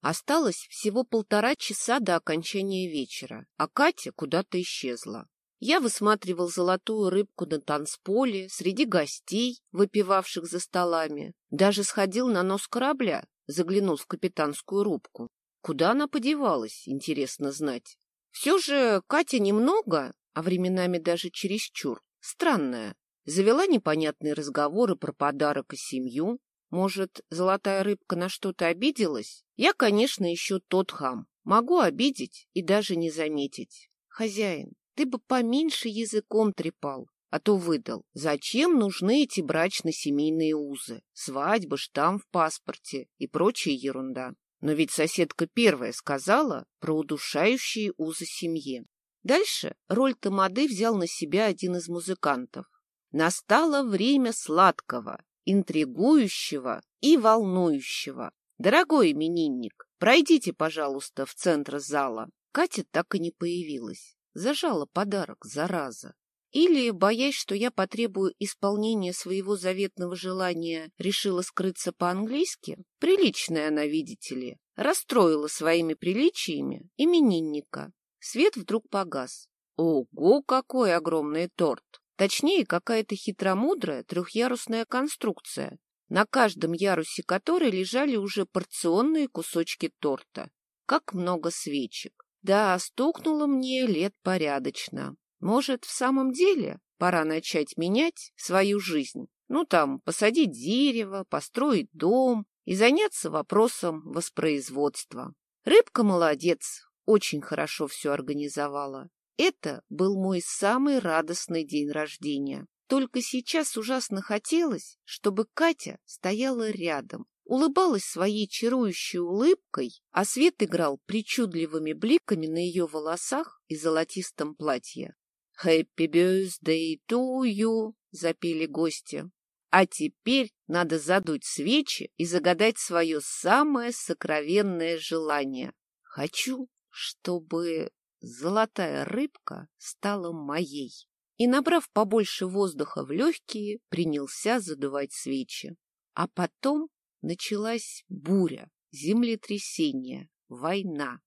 Осталось всего полтора часа до окончания вечера, а Катя куда-то исчезла. Я высматривал золотую рыбку на танцполе, среди гостей, выпивавших за столами. Даже сходил на нос корабля, заглянул в капитанскую рубку. Куда она подевалась, интересно знать. Все же Катя немного, а временами даже чересчур, странная. Завела непонятные разговоры про подарок и семью. Может, золотая рыбка на что-то обиделась? Я, конечно, еще тот хам. Могу обидеть и даже не заметить. Хозяин, ты бы поменьше языком трепал, а то выдал. Зачем нужны эти брачно-семейные узы? Свадьба, штамп в паспорте и прочая ерунда. Но ведь соседка первая сказала про удушающие узы семьи. Дальше роль тамады взял на себя один из музыкантов. Настало время сладкого, интригующего и волнующего. Дорогой именинник, пройдите, пожалуйста, в центр зала. Катя так и не появилась. Зажала подарок, зараза. Или, боясь, что я потребую исполнения своего заветного желания, решила скрыться по-английски? Приличная она, видите ли. Расстроила своими приличиями именинника. Свет вдруг погас. Ого, какой огромный торт! Точнее, какая-то хитромудрая трехъярусная конструкция, на каждом ярусе которой лежали уже порционные кусочки торта. Как много свечек. Да, стукнуло мне лет порядочно. Может, в самом деле пора начать менять свою жизнь? Ну, там, посадить дерево, построить дом и заняться вопросом воспроизводства. Рыбка молодец, очень хорошо все организовала. Это был мой самый радостный день рождения. Только сейчас ужасно хотелось, чтобы Катя стояла рядом, улыбалась своей чарующей улыбкой, а свет играл причудливыми бликами на ее волосах и золотистом платье. «Happy birthday to you!» — запели гости. А теперь надо задуть свечи и загадать свое самое сокровенное желание. Хочу, чтобы золотая рыбка стала моей. И, набрав побольше воздуха в легкие, принялся задувать свечи. А потом Началась буря, землетрясение, война.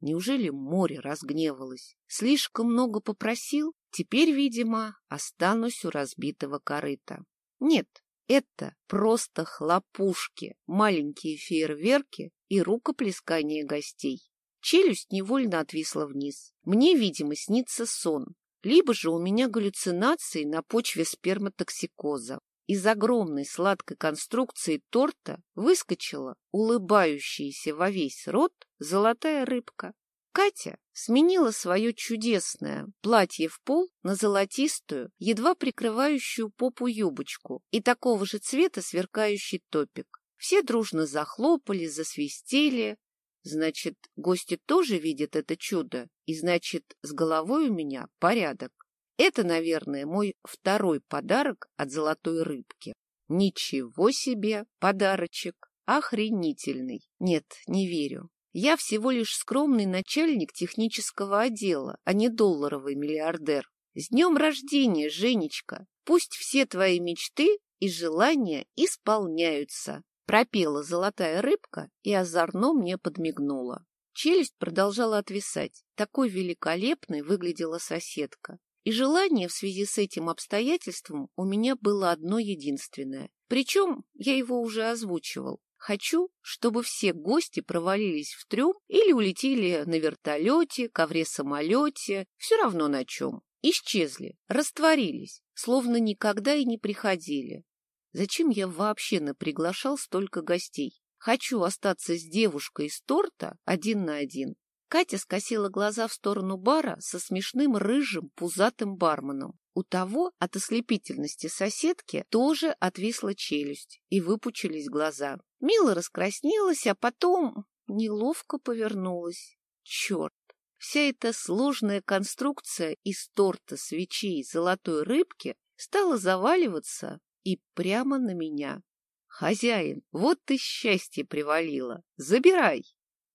Неужели море разгневалось? Слишком много попросил? Теперь, видимо, останусь у разбитого корыта. Нет, это просто хлопушки, маленькие фейерверки и рукоплескание гостей. Челюсть невольно отвисла вниз. Мне, видимо, снится сон. Либо же у меня галлюцинации на почве сперматоксикоза. Из огромной сладкой конструкции торта выскочила улыбающаяся во весь рот золотая рыбка. Катя сменила свое чудесное платье в пол на золотистую, едва прикрывающую попу юбочку и такого же цвета сверкающий топик. Все дружно захлопали, засвистели. Значит, гости тоже видят это чудо, и значит, с головой у меня порядок. Это, наверное, мой второй подарок от золотой рыбки. Ничего себе подарочек! Охренительный! Нет, не верю. Я всего лишь скромный начальник технического отдела, а не долларовый миллиардер. С днем рождения, Женечка! Пусть все твои мечты и желания исполняются. Пропела золотая рыбка и озорно мне подмигнула. Челюсть продолжала отвисать. Такой великолепной выглядела соседка. И желание в связи с этим обстоятельством у меня было одно единственное. Причем я его уже озвучивал. Хочу, чтобы все гости провалились в трюм или улетели на вертолете, ковре-самолете, все равно на чем. Исчезли, растворились, словно никогда и не приходили. Зачем я вообще наприглашал столько гостей? Хочу остаться с девушкой из торта один на один. Катя скосила глаза в сторону бара со смешным рыжим пузатым барменом. У того от ослепительности соседки тоже отвисла челюсть и выпучились глаза. Мила раскраснелась, а потом неловко повернулась. Черт! Вся эта сложная конструкция из торта, свечей, золотой рыбки стала заваливаться и прямо на меня. «Хозяин, вот ты счастье привалило! Забирай!»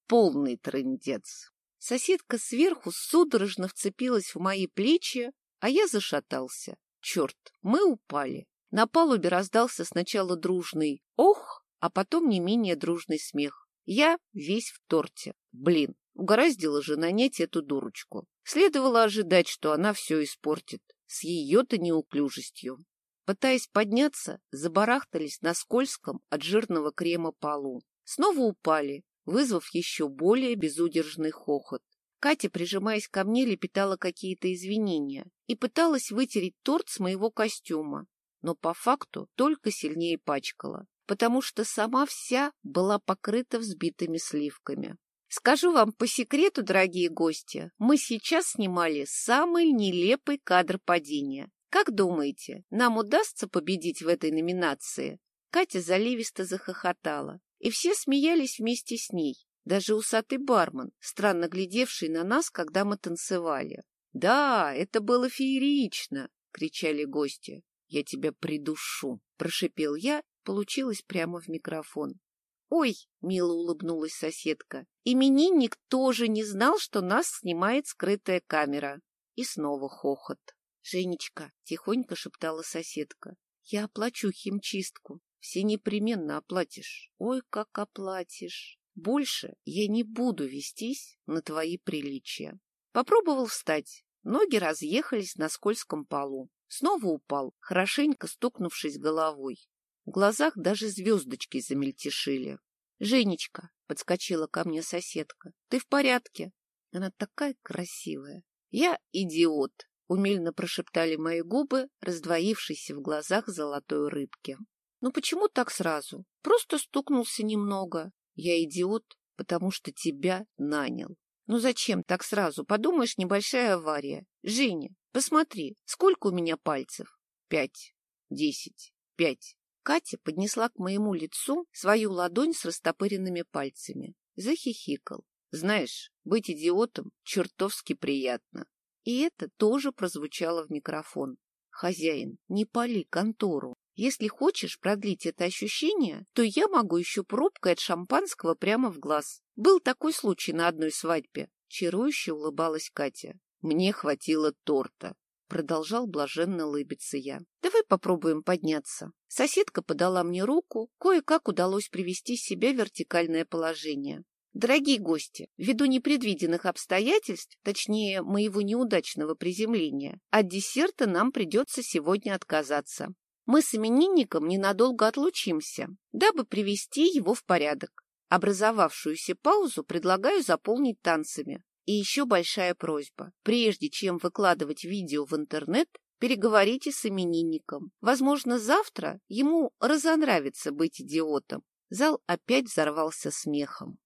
полный трындец. Соседка сверху судорожно вцепилась в мои плечи, а я зашатался. Черт, мы упали. На палубе раздался сначала дружный «ох», а потом не менее дружный смех. Я весь в торте. Блин, угораздило же нанять эту дурочку. Следовало ожидать, что она все испортит. С ее-то неуклюжестью. Пытаясь подняться, забарахтались на скользком от жирного крема полу. Снова упали, вызвав еще более безудержный хохот. Катя, прижимаясь ко мне, лепетала какие-то извинения и пыталась вытереть торт с моего костюма, но по факту только сильнее пачкала, потому что сама вся была покрыта взбитыми сливками. Скажу вам по секрету, дорогие гости, мы сейчас снимали самый нелепый кадр падения. Как думаете, нам удастся победить в этой номинации? Катя заливисто захохотала, и все смеялись вместе с ней, даже усатый бармен, странно глядевший на нас, когда мы танцевали. «Да, это было феерично!» — кричали гости. «Я тебя придушу!» — прошипел я, получилось прямо в микрофон. «Ой!» — мило улыбнулась соседка. «Именинник тоже не знал, что нас снимает скрытая камера». И снова хохот. «Женечка!» — тихонько шептала соседка. «Я оплачу химчистку. Все непременно оплатишь. Ой, как оплатишь!» Больше я не буду вестись на твои приличия. Попробовал встать. Ноги разъехались на скользком полу. Снова упал, хорошенько стукнувшись головой. В глазах даже звездочки замельтешили. — Женечка, — подскочила ко мне соседка, — ты в порядке? Она такая красивая. Я идиот, — умельно прошептали мои губы, раздвоившиеся в глазах золотой рыбки. Ну почему так сразу? Просто стукнулся немного. Я идиот, потому что тебя нанял. Ну зачем так сразу? Подумаешь, небольшая авария. Женя, посмотри, сколько у меня пальцев? Пять, десять, пять. Катя поднесла к моему лицу свою ладонь с растопыренными пальцами. Захихикал. Знаешь, быть идиотом чертовски приятно. И это тоже прозвучало в микрофон. Хозяин, не пали контору. Если хочешь продлить это ощущение, то я могу еще пробкой от шампанского прямо в глаз. Был такой случай на одной свадьбе. Чарующе улыбалась Катя. Мне хватило торта. Продолжал блаженно улыбиться я. Давай попробуем подняться. Соседка подала мне руку, кое-как удалось привести себя в вертикальное положение. Дорогие гости, ввиду непредвиденных обстоятельств, точнее, моего неудачного приземления, от десерта нам придется сегодня отказаться. Мы с именинником ненадолго отлучимся, дабы привести его в порядок. Образовавшуюся паузу предлагаю заполнить танцами. И еще большая просьба. Прежде чем выкладывать видео в интернет, переговорите с именинником. Возможно, завтра ему разонравится быть идиотом. Зал опять взорвался смехом.